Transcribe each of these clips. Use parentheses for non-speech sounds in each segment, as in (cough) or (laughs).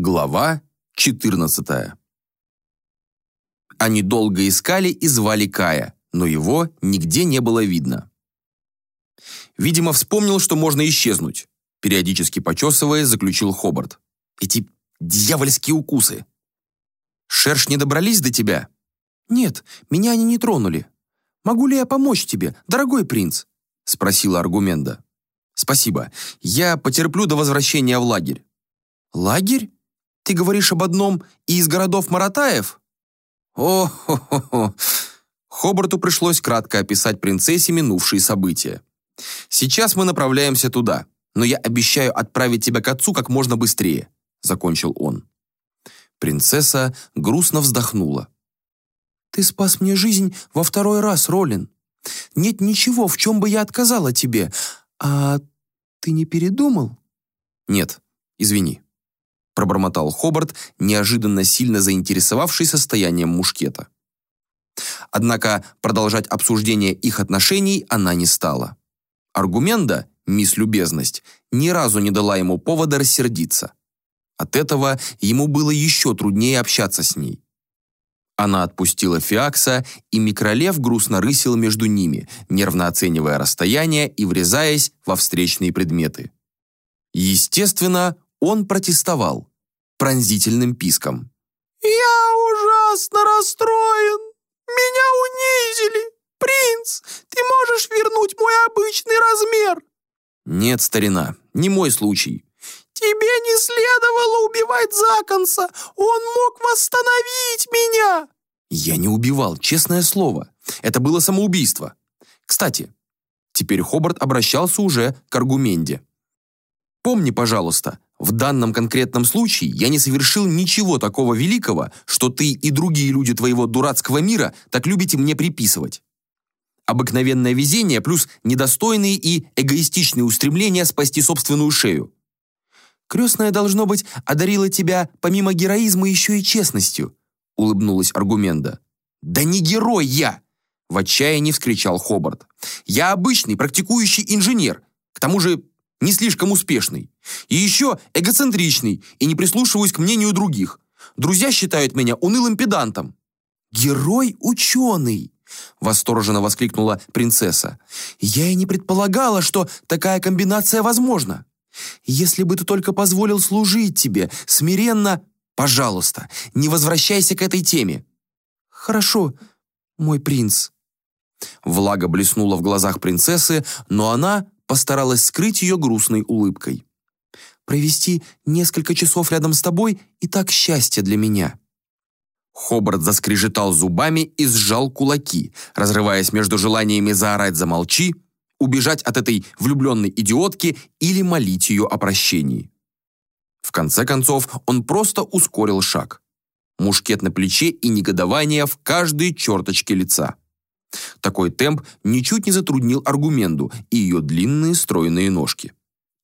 Глава 14 Они долго искали и звали Кая, но его нигде не было видно. Видимо, вспомнил, что можно исчезнуть. Периодически почесывая, заключил Хобарт. Эти дьявольские укусы. Шершни добрались до тебя? Нет, меня они не тронули. Могу ли я помочь тебе, дорогой принц? Спросила Аргуменда. Спасибо, я потерплю до возвращения в лагерь. Лагерь? Ты говоришь об одном из городов Маратаев? О-хо-хо-хо. Хобарту пришлось кратко описать принцессе минувшие события. Сейчас мы направляемся туда, но я обещаю отправить тебя к отцу как можно быстрее, закончил он. Принцесса грустно вздохнула. Ты спас мне жизнь во второй раз, Ролин. Нет ничего, в чем бы я отказала тебе. А ты не передумал? Нет, извини пробормотал Хобарт, неожиданно сильно заинтересовавший состоянием мушкета. Однако продолжать обсуждение их отношений она не стала. Аргумента, мисс Любезность, ни разу не дала ему повода рассердиться. От этого ему было еще труднее общаться с ней. Она отпустила Фиакса, и Микролев грустно рысил между ними, нервно оценивая расстояние и врезаясь во встречные предметы. Естественно, он протестовал пронзительным писком. «Я ужасно расстроен! Меня унизили! Принц, ты можешь вернуть мой обычный размер?» «Нет, старина, не мой случай». «Тебе не следовало убивать Законса! Он мог восстановить меня!» «Я не убивал, честное слово. Это было самоубийство. Кстати, теперь Хобарт обращался уже к аргументе. Помни, пожалуйста, в данном конкретном случае я не совершил ничего такого великого, что ты и другие люди твоего дурацкого мира так любите мне приписывать. Обыкновенное везение плюс недостойные и эгоистичные устремления спасти собственную шею. Крестная, должно быть, одарила тебя помимо героизма еще и честностью, улыбнулась Аргумента. Да не герой я! В отчаянии вскричал Хобарт. Я обычный практикующий инженер, к тому же не слишком успешный. И еще эгоцентричный и не прислушиваюсь к мнению других. Друзья считают меня унылым педантом». «Герой-ученый!» — восторженно воскликнула принцесса. «Я и не предполагала, что такая комбинация возможна. Если бы ты только позволил служить тебе, смиренно... Пожалуйста, не возвращайся к этой теме». «Хорошо, мой принц». Влага блеснула в глазах принцессы, но она постаралась скрыть ее грустной улыбкой. «Провести несколько часов рядом с тобой и так счастье для меня». Хобарт заскрежетал зубами и сжал кулаки, разрываясь между желаниями заорать «замолчи», убежать от этой влюбленной идиотки или молить ее о прощении. В конце концов, он просто ускорил шаг. Мушкет на плече и негодование в каждой черточке лица. Такой темп ничуть не затруднил аргументу и ее длинные стройные ножки.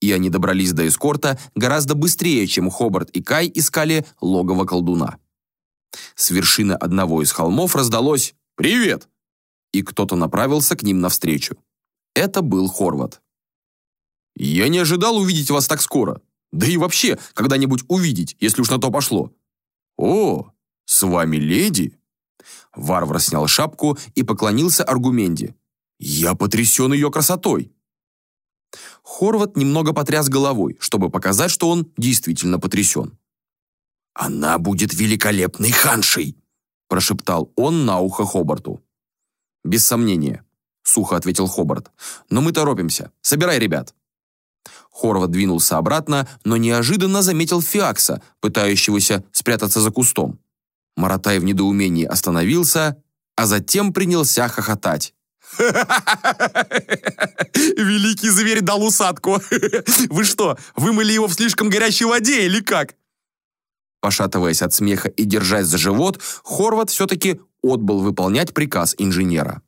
И они добрались до эскорта гораздо быстрее, чем Хобарт и Кай искали логово колдуна. С вершины одного из холмов раздалось «Привет!» и кто-то направился к ним навстречу. Это был Хорват. «Я не ожидал увидеть вас так скоро. Да и вообще, когда-нибудь увидеть, если уж на то пошло». «О, с вами леди?» Варвар снял шапку и поклонился Аргуменде. «Я потрясен ее красотой!» Хорват немного потряс головой, чтобы показать, что он действительно потрясен. «Она будет великолепной ханшей!» прошептал он на ухо Хобарту. «Без сомнения», — сухо ответил Хобарт. «Но мы торопимся. Собирай ребят». Хорват двинулся обратно, но неожиданно заметил Фиакса, пытающегося спрятаться за кустом. Маратай в недоумении остановился, а затем принялся хохотать. (laughs) «Великий зверь дал усадку! (laughs) Вы что, вымыли его в слишком горячей воде или как?» Пошатываясь от смеха и держась за живот, Хорват все-таки отбыл выполнять приказ инженера.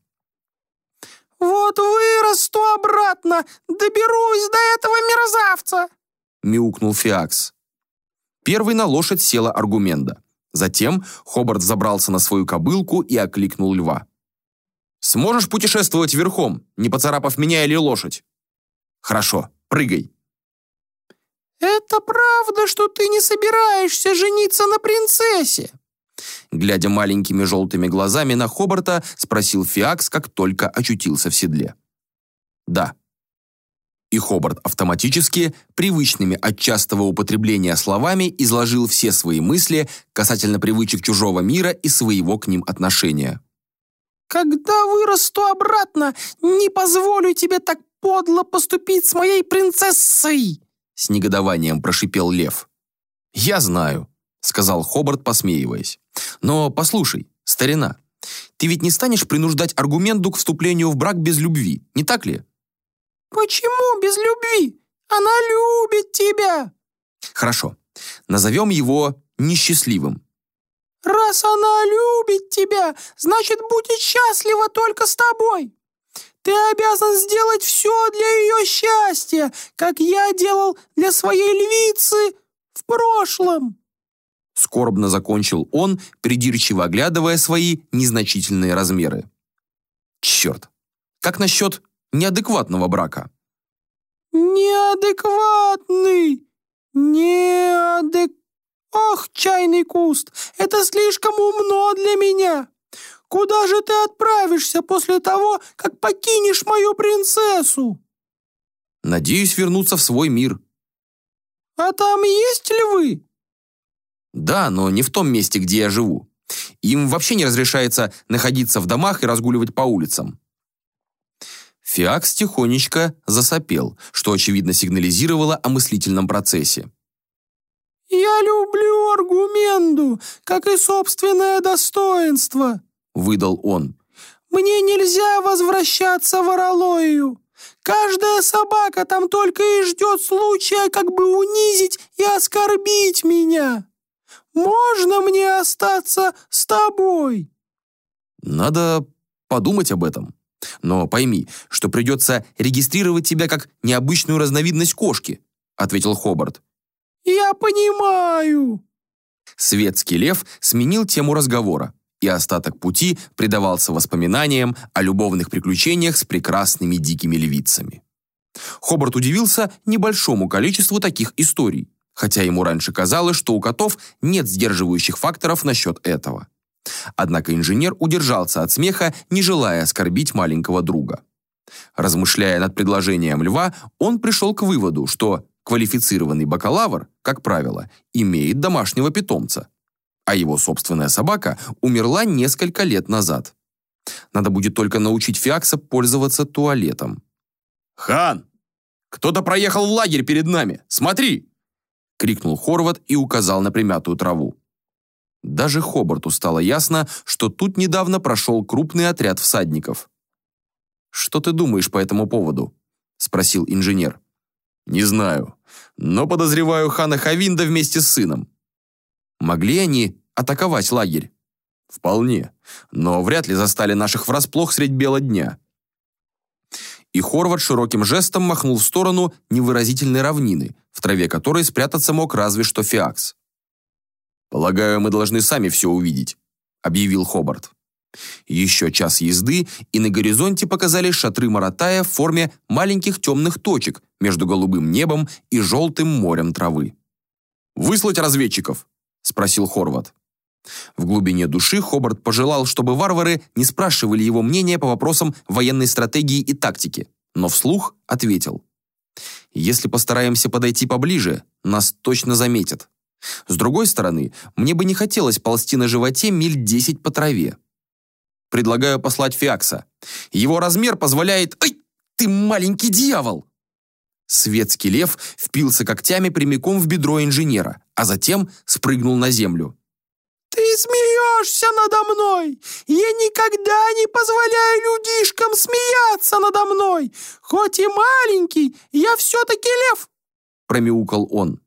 «Вот вырасту обратно, доберусь до этого мерзавца!» мяукнул Фиакс. Первый на лошадь села аргумента. Затем Хобарт забрался на свою кобылку и окликнул льва. «Сможешь путешествовать верхом, не поцарапав меня или лошадь?» «Хорошо, прыгай». «Это правда, что ты не собираешься жениться на принцессе?» Глядя маленькими желтыми глазами на Хобарта, спросил Фиакс, как только очутился в седле. «Да». И Хобарт автоматически, привычными от частого употребления словами, изложил все свои мысли касательно привычек чужого мира и своего к ним отношения. «Когда вырасту обратно, не позволю тебе так подло поступить с моей принцессой!» С негодованием прошипел лев. «Я знаю», — сказал Хобарт, посмеиваясь. «Но послушай, старина, ты ведь не станешь принуждать аргументу к вступлению в брак без любви, не так ли?» «Почему без любви? Она любит тебя!» «Хорошо, назовем его несчастливым». «Раз она любит тебя, значит, будет счастлива только с тобой. Ты обязан сделать все для ее счастья, как я делал для своей львицы в прошлом». Скорбно закончил он, придирчиво оглядывая свои незначительные размеры. «Черт! Как насчет неадекватного брака?» «Неадекватный! Неадек... Ох, чайный куст! Это слишком умно для меня! Куда же ты отправишься после того, как покинешь мою принцессу?» «Надеюсь вернуться в свой мир». «А там есть львы?» «Да, но не в том месте, где я живу. Им вообще не разрешается находиться в домах и разгуливать по улицам». Фиакс тихонечко засопел, что, очевидно, сигнализировало о мыслительном процессе. «Я люблю аргументу, как и собственное достоинство», выдал он. «Мне нельзя возвращаться в Оролою. Каждая собака там только и ждет случая, как бы унизить и оскорбить меня. Можно мне остаться с тобой?» «Надо подумать об этом. Но пойми, что придется регистрировать тебя как необычную разновидность кошки», ответил Хобарт. «Я понимаю». Светский лев сменил тему разговора и остаток пути предавался воспоминаниям о любовных приключениях с прекрасными дикими львицами. Хобарт удивился небольшому количеству таких историй, хотя ему раньше казалось, что у котов нет сдерживающих факторов насчет этого. Однако инженер удержался от смеха, не желая оскорбить маленького друга. Размышляя над предложением льва, он пришел к выводу, что квалифицированный бакалавр, как правило, имеет домашнего питомца, а его собственная собака умерла несколько лет назад. Надо будет только научить Фиакса пользоваться туалетом. «Хан! Кто-то проехал в лагерь перед нами! Смотри!» — крикнул Хорват и указал на примятую траву. Даже Хобарту стало ясно, что тут недавно прошел крупный отряд всадников. «Что ты думаешь по этому поводу?» — спросил инженер. «Не знаю, но подозреваю хана Хавинда вместе с сыном. Могли они атаковать лагерь? Вполне, но вряд ли застали наших врасплох средь бела дня. И Хорват широким жестом махнул в сторону невыразительной равнины, в траве которой спрятаться мог разве что Фиакс. «Полагаю, мы должны сами все увидеть», — объявил Хобарт. Еще час езды, и на горизонте показались шатры Маратая в форме маленьких темных точек между голубым небом и желтым морем травы. «Выслать разведчиков!» спросил Хорват. В глубине души Хобарт пожелал, чтобы варвары не спрашивали его мнения по вопросам военной стратегии и тактики, но вслух ответил. «Если постараемся подойти поближе, нас точно заметят. С другой стороны, мне бы не хотелось ползти на животе миль десять по траве. Предлагаю послать Фиакса. Его размер позволяет... Ай, ты маленький дьявол!» Светский лев впился когтями прямиком в бедро инженера, а затем спрыгнул на землю. «Ты смеешься надо мной! Я никогда не позволяю людишкам смеяться надо мной! Хоть и маленький, я все-таки лев!» Промяукал он.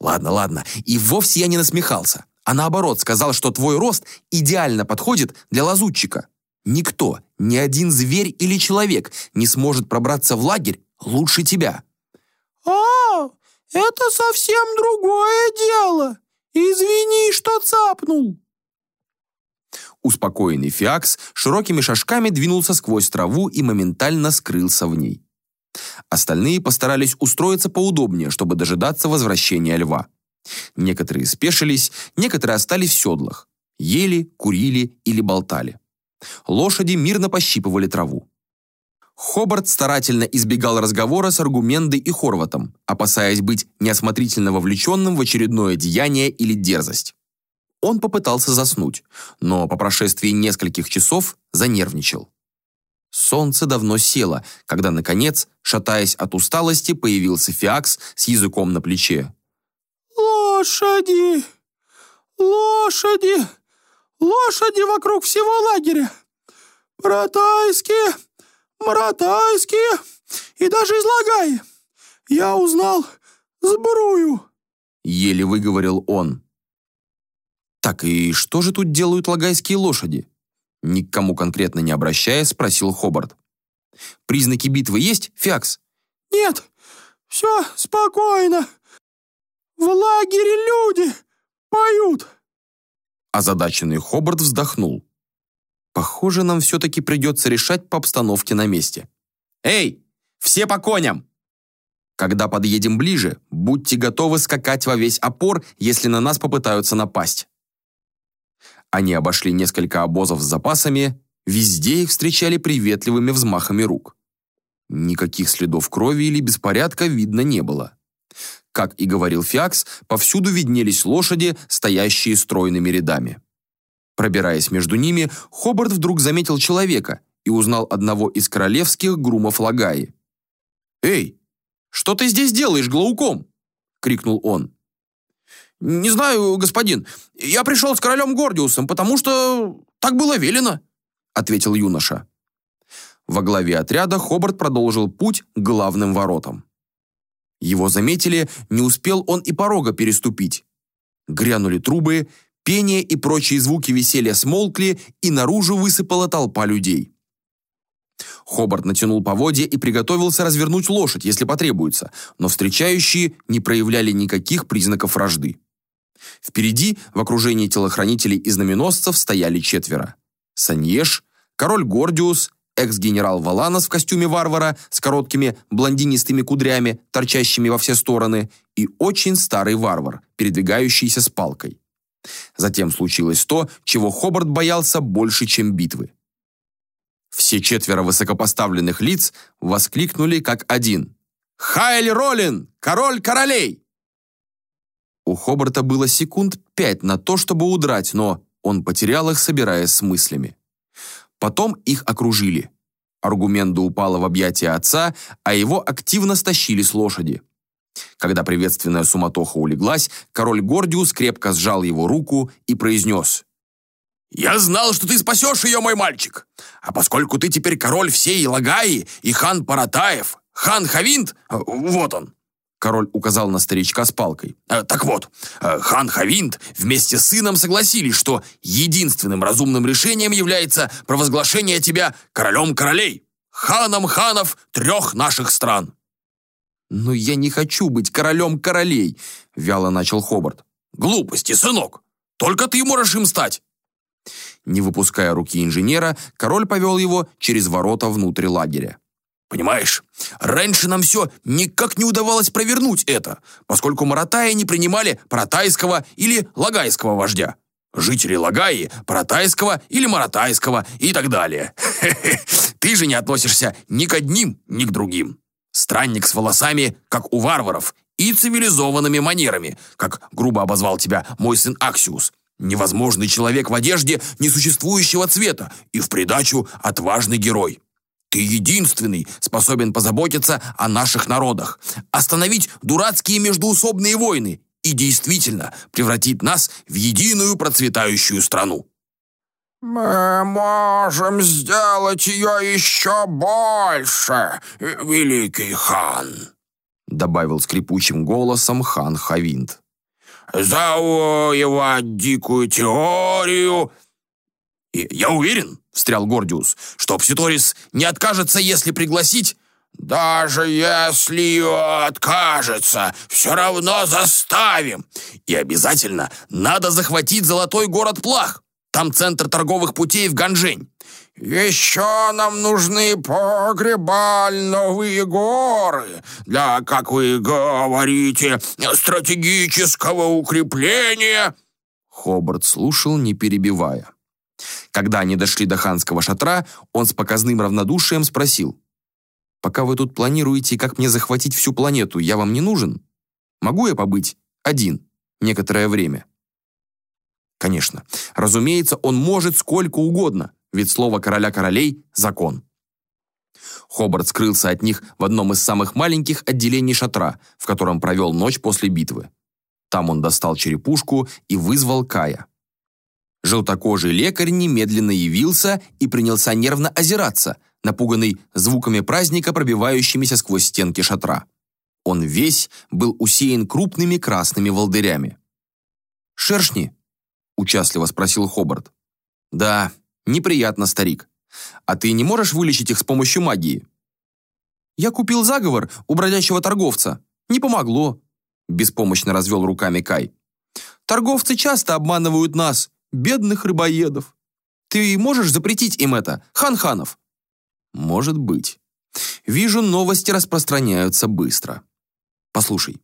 «Ладно, ладно, и вовсе я не насмехался, а наоборот сказал, что твой рост идеально подходит для лазутчика. Никто, ни один зверь или человек не сможет пробраться в лагерь лучше тебя». «А, это совсем другое дело. Извини, что цапнул». Успокоенный Фиакс широкими шажками двинулся сквозь траву и моментально скрылся в ней. Остальные постарались устроиться поудобнее, чтобы дожидаться возвращения льва. Некоторые спешились, некоторые остались в седлах. Ели, курили или болтали. Лошади мирно пощипывали траву. Хобарт старательно избегал разговора с Аргумендой и Хорватом, опасаясь быть неосмотрительно вовлеченным в очередное деяние или дерзость. Он попытался заснуть, но по прошествии нескольких часов занервничал. Солнце давно село, когда, наконец, шатаясь от усталости, появился Фиакс с языком на плече. «Лошади! Лошади! Лошади вокруг всего лагеря! Братайские, маратайские и даже из Лагаи! Я узнал сбрую!» Еле выговорил он. «Так и что же тут делают лагайские лошади?» Ни к кому конкретно не обращаясь, спросил Хобарт. «Признаки битвы есть, Фиакс?» «Нет, все спокойно. В лагере люди поют». Озадаченный Хобарт вздохнул. «Похоже, нам все-таки придется решать по обстановке на месте. Эй, все по коням!» Когда подъедем ближе, будьте готовы скакать во весь опор, если на нас попытаются напасть. Они обошли несколько обозов с запасами, везде их встречали приветливыми взмахами рук. Никаких следов крови или беспорядка видно не было. Как и говорил Фиакс, повсюду виднелись лошади, стоящие стройными рядами. Пробираясь между ними, Хобарт вдруг заметил человека и узнал одного из королевских грумов Лагаи. «Эй, что ты здесь делаешь, Глауком?» — крикнул он. «Не знаю, господин. Я пришел с королем Гордиусом, потому что так было велено», — ответил юноша. Во главе отряда Хобарт продолжил путь к главным воротам. Его заметили, не успел он и порога переступить. Грянули трубы, пение и прочие звуки веселья смолкли, и наружу высыпала толпа людей. Хобарт натянул поводья и приготовился развернуть лошадь, если потребуется, но встречающие не проявляли никаких признаков вражды. Впереди, в окружении телохранителей и знаменосцев, стояли четверо. Саньеш, король Гордиус, экс-генерал Валанос в костюме варвара с короткими блондинистыми кудрями, торчащими во все стороны, и очень старый варвар, передвигающийся с палкой. Затем случилось то, чего Хобарт боялся больше, чем битвы. Все четверо высокопоставленных лиц воскликнули как один. «Хайль Ролин! Король королей!» У Хобарта было секунд пять на то, чтобы удрать, но он потерял их, собираясь с мыслями. Потом их окружили. Аргумента упала в объятия отца, а его активно стащили с лошади. Когда приветственная суматоха улеглась, король Гордиус крепко сжал его руку и произнес «Я знал, что ты спасешь ее, мой мальчик! А поскольку ты теперь король всей Лагаи и хан Паратаев, хан Хавинт, вот он, Король указал на старичка с палкой. «Э, «Так вот, э, хан Хавинт вместе с сыном согласились, что единственным разумным решением является провозглашение тебя королем королей, ханом ханов трех наших стран». «Но я не хочу быть королем королей», — вяло начал Хобарт. «Глупости, сынок! Только ты можешь им стать!» Не выпуская руки инженера, король повел его через ворота внутрь лагеря. Понимаешь, раньше нам все никак не удавалось провернуть это, поскольку маратаи не принимали паратайского или лагайского вождя. Жители Лагаи, Паратайского или Маратайского и так далее. (laughs) Ты же не относишься ни к одним, ни к другим. Странник с волосами, как у варваров, и цивилизованными манерами, как грубо обозвал тебя мой сын Аксиус. Невозможный человек в одежде несуществующего цвета и в придачу отважный герой. Ты единственный способен позаботиться о наших народах, остановить дурацкие междуусобные войны и действительно превратить нас в единую процветающую страну. «Мы можем сделать ее еще больше, великий хан», добавил скрипучим голосом хан Хавинт. «Завоевать дикую теорию...» И «Я уверен, — встрял Гордиус, — что Пситорис не откажется, если пригласить...» «Даже если откажется, все равно заставим. И обязательно надо захватить золотой город Плах. Там центр торговых путей в Ганжень. Еще нам нужны погребальновые горы для, как вы говорите, стратегического укрепления». Хобарт слушал, не перебивая. Когда они дошли до ханского шатра, он с показным равнодушием спросил. «Пока вы тут планируете, как мне захватить всю планету, я вам не нужен? Могу я побыть один некоторое время?» Конечно, разумеется, он может сколько угодно, ведь слово короля королей – закон. Хобарт скрылся от них в одном из самых маленьких отделений шатра, в котором провел ночь после битвы. Там он достал черепушку и вызвал Кая. Желтокожий лекарь немедленно явился и принялся нервно озираться, напуганный звуками праздника, пробивающимися сквозь стенки шатра. Он весь был усеян крупными красными волдырями. «Шершни?» – участливо спросил Хобарт. «Да, неприятно, старик. А ты не можешь вылечить их с помощью магии?» «Я купил заговор у бродячего торговца. Не помогло», – беспомощно развел руками Кай. «Торговцы часто обманывают нас, бедных рыбоедов. Ты можешь запретить им это, хан Ханов?» «Может быть. Вижу, новости распространяются быстро. Послушай,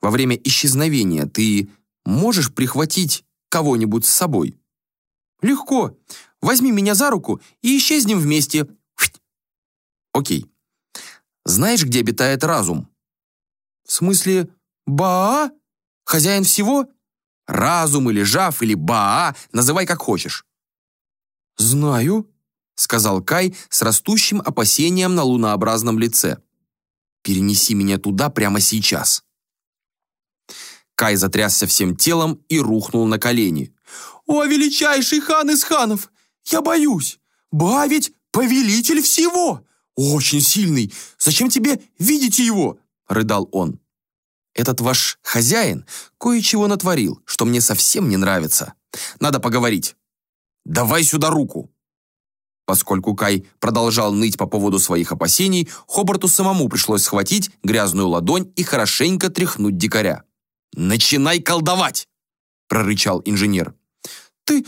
во время исчезновения ты можешь прихватить кого-нибудь с собой?» «Легко. Возьми меня за руку и исчезнем вместе». «Окей. Знаешь, где обитает разум?» «В смысле, Баа? Хозяин всего?» Разум или Жав или Баа, называй как хочешь». «Знаю», — сказал Кай с растущим опасением на лунообразном лице. «Перенеси меня туда прямо сейчас». Кай затрясся всем телом и рухнул на колени. «О, величайший хан из ханов! Я боюсь! Ба ведь повелитель всего! Очень сильный! Зачем тебе видеть его?» — рыдал он. Этот ваш хозяин кое-чего натворил, что мне совсем не нравится. Надо поговорить. Давай сюда руку!» Поскольку Кай продолжал ныть по поводу своих опасений, Хобарту самому пришлось схватить грязную ладонь и хорошенько тряхнуть дикаря. «Начинай колдовать!» – прорычал инженер. «Ты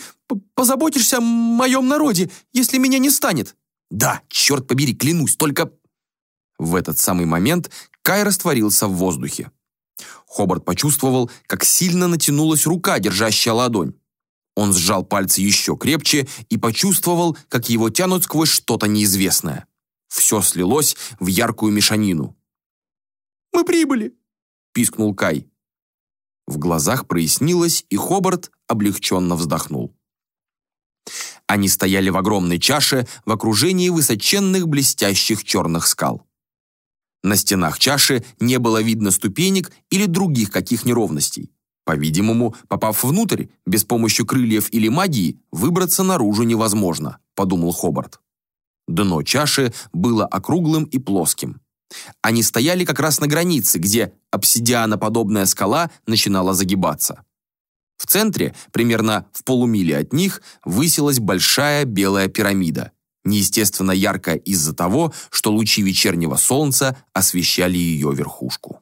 позаботишься о моем народе, если меня не станет?» «Да, черт побери, клянусь, только...» В этот самый момент Кай растворился в воздухе. Хобарт почувствовал, как сильно натянулась рука, держащая ладонь. Он сжал пальцы еще крепче и почувствовал, как его тянут сквозь что-то неизвестное. Все слилось в яркую мешанину. «Мы прибыли!» – пискнул Кай. В глазах прояснилось, и Хобарт облегченно вздохнул. Они стояли в огромной чаше в окружении высоченных блестящих черных скал. На стенах чаши не было видно ступенек или других каких неровностей. По-видимому, попав внутрь, без помощи крыльев или магии, выбраться наружу невозможно, подумал Хобарт. Дно чаши было округлым и плоским. Они стояли как раз на границе, где обсидианоподобная скала начинала загибаться. В центре, примерно в полумиле от них, высилась большая белая пирамида – неестественно яркая из-за того, что лучи вечернего солнца освещали ее верхушку.